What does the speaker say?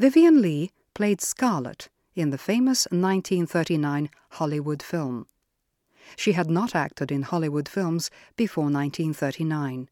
Vivian Lee played Scarlett in the famous 1939 Hollywood film. She had not acted in Hollywood films before 1939.